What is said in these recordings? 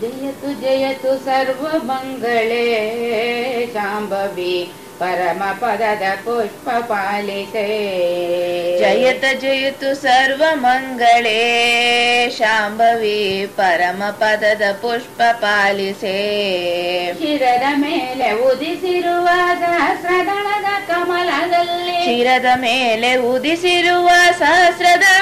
ಜಯತು ಜಯತು ಸರ್ವಮಂಗಳೇ. ಶಾಂಭವಿ ಪರಮ ಪದದ ಪುಷ್ಪ ಪಾಲಿತೆ ಜಯತ ಜಯತು ಸರ್ವಮಂಗಳೇ. ಶಾಂಭವಿ ಪರಮ ಪದದ ಪುಷ್ಪ ಪಾಲಿಸೆ. ಶಿರದ ಮೇಲೆ ಉದಿಸಿರುವ ಸಹಸ್ರದಳದ ಕಮಲದಲ್ಲಿ. ಶಿರದ ಮೇಲೆ ಉದಿಸಿರುವ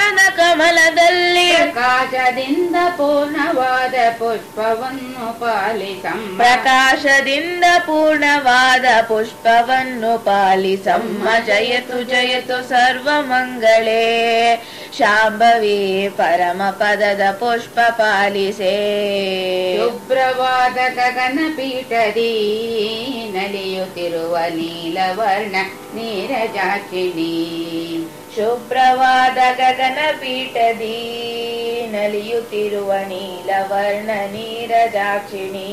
ಸಹಸ್ರದಳದ ಕಮಲದಲ್ಲಿ ಪ್ರಕಾಶದಿಂದ ಪೂರ್ಣವಾದ ಪುಷ್ಪವನ್ನು ಪಾಲಿಸಂ ಪ್ರಕಾಶದಿಂದ ಪೂರ್ಣವಾದ ಪುಷ್ಪವನ್ನು ಪಾಲಿಸಮ್ಮ. ಜಯತು ಜಯತು ಸರ್ವಮಂಗಳೇ ಶಾಂಭವಿ ಪರಮ ಪದದ ಪುಷ್ಪ ಪಾಲಿಸೆ. ಶುಭ್ರವಾದ ಗಗನ ಪೀಠದಿ ನಲಿಯುತ್ತಿರುವ ನೀಲವರ್ಣ ಶುಭ್ರವಾದ ಗಗನ ಪೀಠದಿ ನಲಿಯುತ್ತಿರುವ ನೀಲವರ್ಣ ನೀರಜಾಕ್ಷಿಣಿ.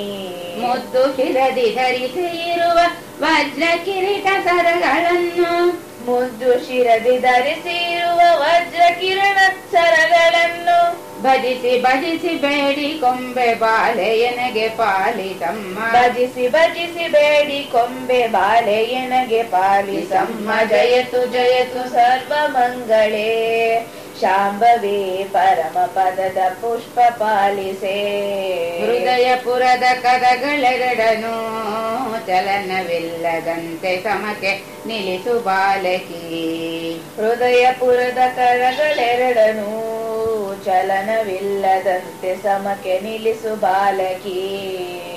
ಮುದ್ದು ಶಿರದಿ ಧರಿಸಿ ಇರುವ ವಜ್ರ ಕಿರೀಟ ಸರಗಳನ್ನು. ಮುದ್ದು ಶಿರದಿ ಧರಿಸಿರುವ ವಜ್ರ ಕಿರಣ ಸರಗಳನ್ನು ಭಜಿಸಿ ಭಜಿಸಿ ಬೇಡಿ ಕೊಂಬೆ ಬಾಲೆಯನಗೆ ಪಾಲಿತಮ್ಮ ಭಜಿಸಿ ಭಜಿಸಿ ಬೇಡಿ ಕೊಂಬೆ ಬಾಲೆ ಎನಗೆ ಪಾಲಿತಮ್ಮ ಜಯತು ಜಯತು ಸರ್ವಮಂಗಳೇ ಶಾಂಭವಿ ಪರಮ ಪದದ ಪುಷ್ಪ ಪಾಲಿಸೆ. ಹೃದಯಪುರದ ಕದಗಳೆರಡನು ಚಲನವಿಲ್ಲದಂತೆ ಸಮಕೆ ನಿಲ್ಲಿಸು ಬಾಲಕಿ. ಹೃದಯಪುರದ ಕರಗಳೆರಡನು ಚಲನವಿಲ್ಲದಂತೆ ಸಮಕ್ಕೆ ನಿಲ್ಲಿಸು ಬಾಲಕಿ.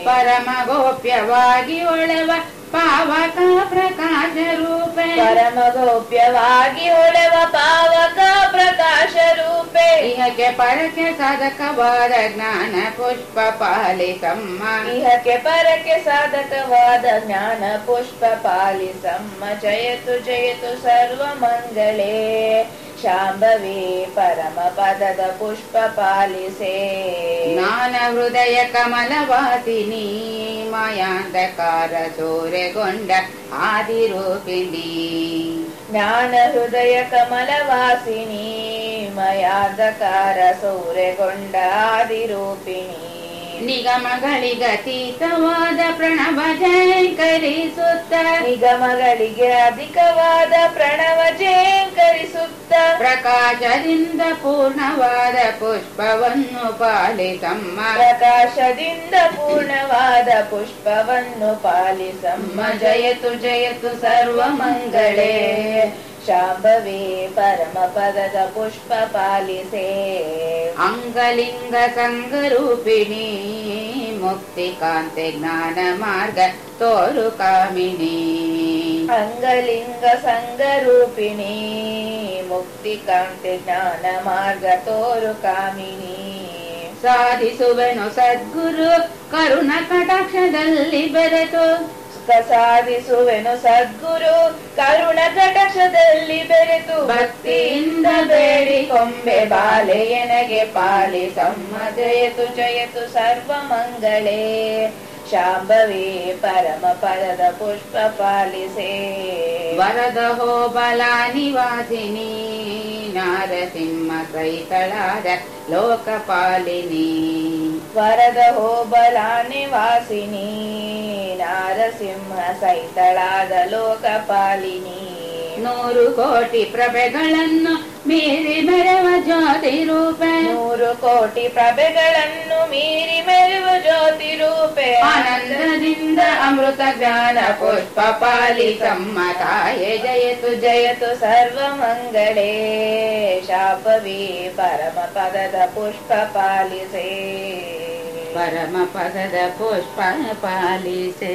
ಪರಮ ಗೋಪ್ಯವಾಗಿ ಒಳವ ಪಾವಕ ಪ್ರಕಾಶ ರೂಪೆ. ಪರಮ ಗೋಪ್ಯವಾಗಿ ಒಳವ ಪಾವಕ ಪ್ರಕಾಶ ರೂಪೆ. ಇಹಕ್ಕೆ ಪರಕ್ಕೆ ಸಾಧಕವಾದ ಜ್ಞಾನ ಪುಷ್ಪ ಪಾಲಿಸಮ್ಮ. ಇಹಕ್ಕೆ ಪರಕ್ಕೆ ಸಾಧಕವಾದ ಜ್ಞಾನ ಪುಷ್ಪ ಪಾಲಿಸಮ್ಮ. ಜಯತು ಜಯತು ಸರ್ವಮಂಗಳೇ ಶಾಂಭವಿ ಪರಮ ಪದದ ಪುಷ್ಪ ಪಾಲಿಸೆ. ಜ್ಞಾನ ಹೃದಯ ಕಮಲವಾಸಿನಿ ಮಾಯಾಂಧಕಾರ ಸೂರೆಗೊಂಡ ಆದಿರೂಪಿಣಿ. ಜ್ಞಾನ ಹೃದಯ ಕಮಲವಾಸಿನಿ ಮಯಾಧಕಾರ ಸೌರೆಗೊಂಡ ಆದಿರೂಪಿಣಿ. ನಿಗಮಗಳಿಗತೀತವಾದ ಪ್ರಣವ ಜಯಂಕರಿಸುತ್ತ ನಿಗಮಗಳಿಗೆ ಅಧಿಕವಾದ ಪ್ರಣವ ಚೇಂಕರಿಸುತ್ತ ಪ್ರಕಾಶದಿಂದ ಪೂರ್ಣವಾದ ಪುಷ್ಪವನ್ನು ಪಾಲಿಸಮ್ಮ ಪ್ರಕಾಶದಿಂದ ಪೂರ್ಣವಾದ ಪುಷ್ಪವನ್ನು ಪಾಲಿಸಮ್ಮ ಜಯತು ಜಯತು ಸರ್ವಮಂಗಳೇ ಶಾಂಭವೇ ಪರಮ ಪದದ ಪುಷ್ಪ ಪಾಲಿಸೆ. ಅಂಗಲಿಂಗ ಸಂಗರೂಪಿಣಿ. ಮುಕ್ತಿ ಕಾಂತೆ ಜ್ಞಾನ ಮಾರ್ಗ ತೋರು ಕಾಮಿನಿ. ಅಂಗಲಿಂಗ ಸಂಗರೂಪಿಣಿ ಮುಕ್ತಿ ಕಾಂತೆ ಜ್ಞಾನ ಮಾರ್ಗ ತೋರು ಕಾಮಿನಿ. ಸಾಧಿಸುವೆನು ಸದ್ಗುರು ಕರುಣ ಕಟಾಕ್ಷದಲ್ಲಿ ಬೆರೆತು. ಸುಖ ಸಾಧಿಸುವೆನು ಸದ್ಗುರು. ಕರುಣ ಕಟಕ್ಷದಲ್ಲಿ ಬೆರೆತು ಭಕ್ತಿಯಿಂದ ಬೇಡಿ ಕೊಂಬೆ ಬಾಲೆ ಎನಗೆ ಪಾಲಿಸಮ್ಮ ಜಯತು ಜಯತು ಸರ್ವಮಂಗಳೇ ಶಾಂಭವಿ ಪರಮ ಪದದ ಪುಷ್ಪ ಪಾಲಿಸೆ. ವರದ ಹೋಬಲ ನಿವಾಸಿನಿ ನಾರಸಿಂಹ ಕೈತಳಾದ ಲೋಕಪಾಲಿನಿ ವರದ ಹೋಬಲ ನಿವಾಸಿನಿ ನಾರಸಿಂಹ ಸೈತಳಾದ ಲೋಕಪಾಲಿನಿ. ನೂರು ಕೋಟಿ ಪ್ರಭೆಗಳನ್ನು ಮೀರಿ ಮೆರವ ಜ್ಯೋತಿ ರೂಪೆ. ನೂರು ಕೋಟಿ ಪ್ರಭೆಗಳನ್ನು ಮೀರಿ ಮೆರವ ಜ್ಯೋತಿ ರೂಪೆ. ಆನಂದದಿಂದ ಅಮೃತ ಜ್ಞಾನ ಪುಷ್ಪ ಪಾಲಿಸಮ್ಮ ತಾಯೇ. ಜಯತು ಜಯತು ಸರ್ವಮಂಗಳೇ ಶಾಪವೇ ಪರಮ ಪದದ ಪುಷ್ಪ ಪಾಲಿಸೆ. ಪರಮ ಪದದ ಪುಷ್ಪ ಪಾಲಿಸೆ